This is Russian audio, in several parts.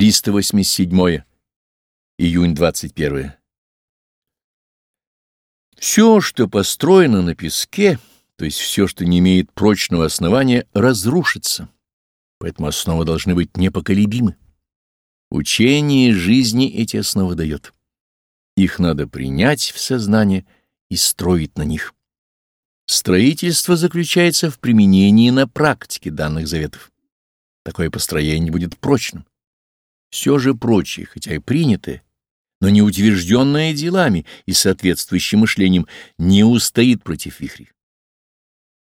387. Июнь 21. Все, что построено на песке, то есть все, что не имеет прочного основания, разрушится, поэтому основы должны быть непоколебимы. Учение жизни эти основы дает. Их надо принять в сознание и строить на них. Строительство заключается в применении на практике данных заветов. Такое построение будет прочным. Все же прочее, хотя и принятое, но не утвержденное делами и соответствующим мышлением, не устоит против вихрей.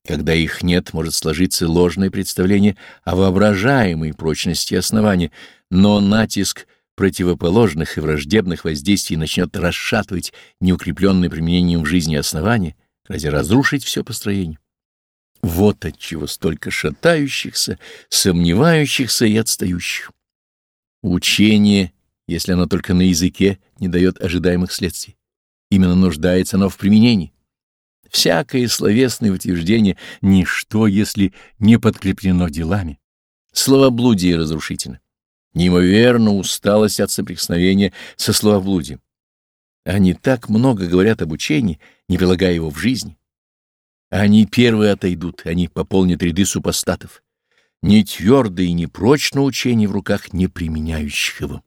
Когда их нет, может сложиться ложное представление о воображаемой прочности основания, но натиск противоположных и враждебных воздействий начнет расшатывать неукрепленное применением в жизни основания, ради разрушить все построение. Вот отчего столько шатающихся, сомневающихся и отстающих. Учение, если оно только на языке, не дает ожидаемых следствий. Именно нуждается оно в применении. Всякое словесное утверждение — ничто, если не подкреплено делами. Словоблудие разрушительно. Неимоверно усталость от соприкосновения со словоблудием. Они так много говорят об учении, не прилагая его в жизни. Они первые отойдут, они пополнят ряды супостатов не твердое и не прочное учение в руках не применяющих его.